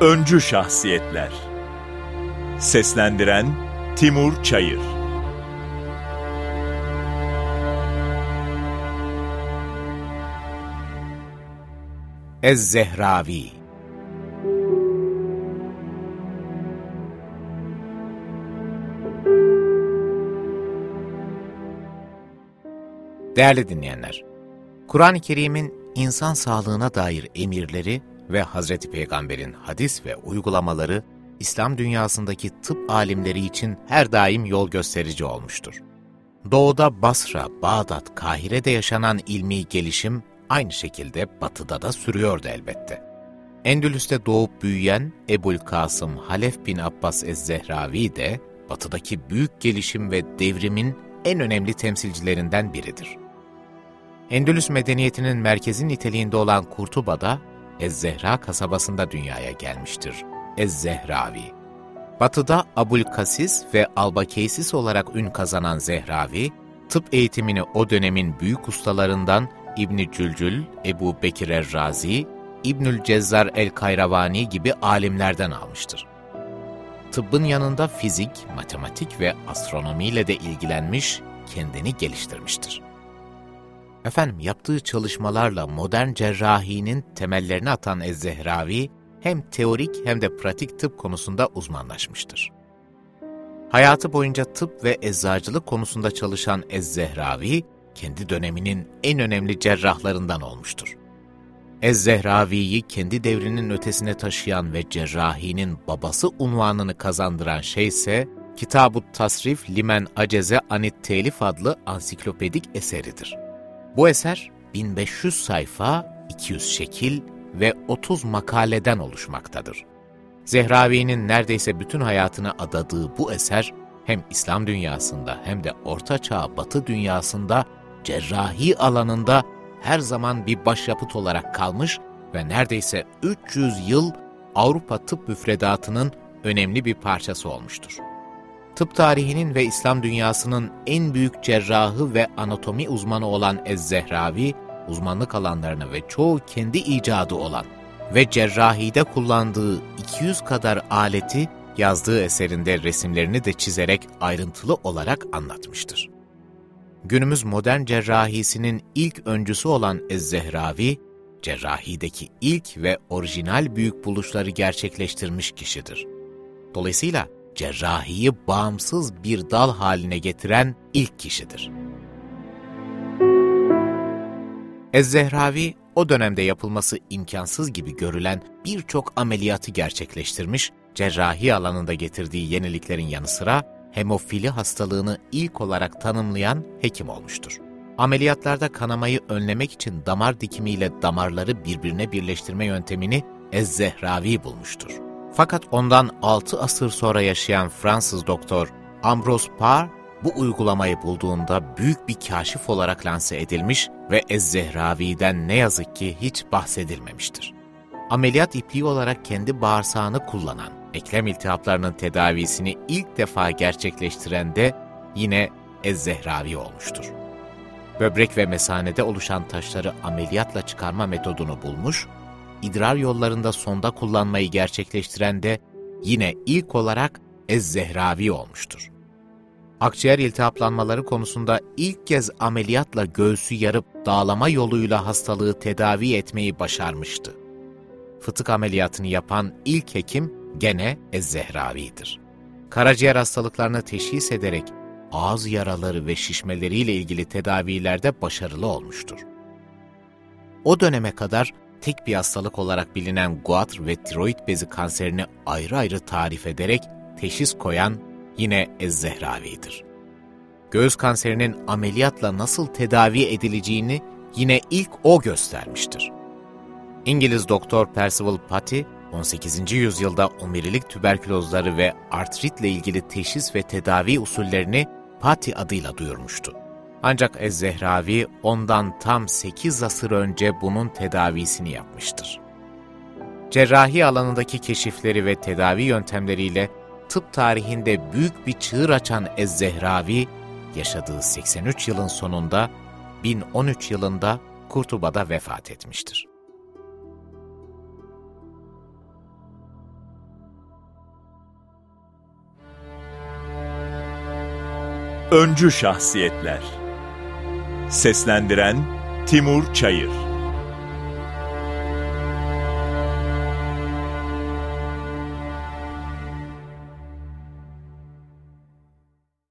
Öncü Şahsiyetler. Seslendiren Timur Çayır. Ez-Zehravi. Değerli dinleyenler, Kur'an-ı Kerim'in insan sağlığına dair emirleri ve Hazreti Peygamber'in hadis ve uygulamaları İslam dünyasındaki tıp alimleri için her daim yol gösterici olmuştur. Doğuda Basra, Bağdat, Kahire'de yaşanan ilmi gelişim aynı şekilde batıda da sürüyordu elbette. Endülüs'te doğup büyüyen Ebul Kasım Halef bin Abbas Ez-Zehravi de batıdaki büyük gelişim ve devrimin en önemli temsilcilerinden biridir. Endülüs medeniyetinin merkezi niteliğinde olan Kurtuba'da Ez-Zehra kasabasında dünyaya gelmiştir. Ez-Zehravi. Batı'da Abulkasis ve Albakeysis olarak ün kazanan Zehravi, tıp eğitimini o dönemin büyük ustalarından İbni Cülcül, Ebu Bekir Er-Razi, İbnül Cezzar el-Kayravani gibi alimlerden almıştır. Tıbbın yanında fizik, matematik ve astronomiyle de ilgilenmiş, kendini geliştirmiştir. Efendim yaptığı çalışmalarla modern cerrahinin temellerini atan Ez-Zehravi, hem teorik hem de pratik tıp konusunda uzmanlaşmıştır. Hayatı boyunca tıp ve eczacılık konusunda çalışan Ez-Zehravi, kendi döneminin en önemli cerrahlarından olmuştur. Ez-Zehravi'yi kendi devrinin ötesine taşıyan ve cerrahinin babası unvanını kazandıran şey ise Kitab-ı Tasrif Limen Aceze Anit Telif adlı ansiklopedik eseridir. Bu eser 1500 sayfa, 200 şekil ve 30 makaleden oluşmaktadır. Zehravi'nin neredeyse bütün hayatını adadığı bu eser hem İslam dünyasında hem de Orta Çağ Batı dünyasında cerrahi alanında her zaman bir başyapıt olarak kalmış ve neredeyse 300 yıl Avrupa tıp müfredatının önemli bir parçası olmuştur. Tıp tarihinin ve İslam dünyasının en büyük cerrahı ve anatomi uzmanı olan Ez-Zehravi, uzmanlık alanlarını ve çoğu kendi icadı olan ve cerrahide kullandığı 200 kadar aleti yazdığı eserinde resimlerini de çizerek ayrıntılı olarak anlatmıştır. Günümüz modern cerrahisinin ilk öncüsü olan Ez-Zehravi, cerrahideki ilk ve orijinal büyük buluşları gerçekleştirmiş kişidir. Dolayısıyla cerrahiyi bağımsız bir dal haline getiren ilk kişidir. Ez-Zehravi, o dönemde yapılması imkansız gibi görülen birçok ameliyatı gerçekleştirmiş, cerrahi alanında getirdiği yeniliklerin yanı sıra hemofili hastalığını ilk olarak tanımlayan hekim olmuştur. Ameliyatlarda kanamayı önlemek için damar dikimiyle damarları birbirine birleştirme yöntemini Ez-Zehravi bulmuştur. Fakat ondan 6 asır sonra yaşayan Fransız doktor Ambrose Parr bu uygulamayı bulduğunda büyük bir kaşif olarak lanse edilmiş ve Ez-Zehravi'den ne yazık ki hiç bahsedilmemiştir. Ameliyat ipliği olarak kendi bağırsağını kullanan, eklem iltihaplarının tedavisini ilk defa gerçekleştiren de yine Ez-Zehravi olmuştur. Böbrek ve mesanede oluşan taşları ameliyatla çıkarma metodunu bulmuş, idrar yollarında sonda kullanmayı gerçekleştiren de yine ilk olarak Ez-Zehravi olmuştur akciğer iltihaplanmaları konusunda ilk kez ameliyatla göğsü yarıp dağlama yoluyla hastalığı tedavi etmeyi başarmıştı. Fıtık ameliyatını yapan ilk hekim gene Ez-Zehravi'dir. Karaciğer hastalıklarını teşhis ederek ağız yaraları ve şişmeleriyle ilgili tedavilerde başarılı olmuştur. O döneme kadar tek bir hastalık olarak bilinen guatr ve tiroid bezi kanserini ayrı ayrı tarif ederek teşhis koyan yine Ez-Zehravi'dir. Göğüs kanserinin ameliyatla nasıl tedavi edileceğini yine ilk o göstermiştir. İngiliz doktor Percival Patty, 18. yüzyılda omurilik tüberkülozları ve artritle ilgili teşhis ve tedavi usullerini Patty adıyla duyurmuştu. Ancak Ez-Zehravi ondan tam 8 asır önce bunun tedavisini yapmıştır. Cerrahi alanındaki keşifleri ve tedavi yöntemleriyle tıp tarihinde büyük bir çığır açan Ez-Zehravi, yaşadığı 83 yılın sonunda 1013 yılında Kurtuba'da vefat etmiştir. Öncü Şahsiyetler Seslendiren Timur Çayır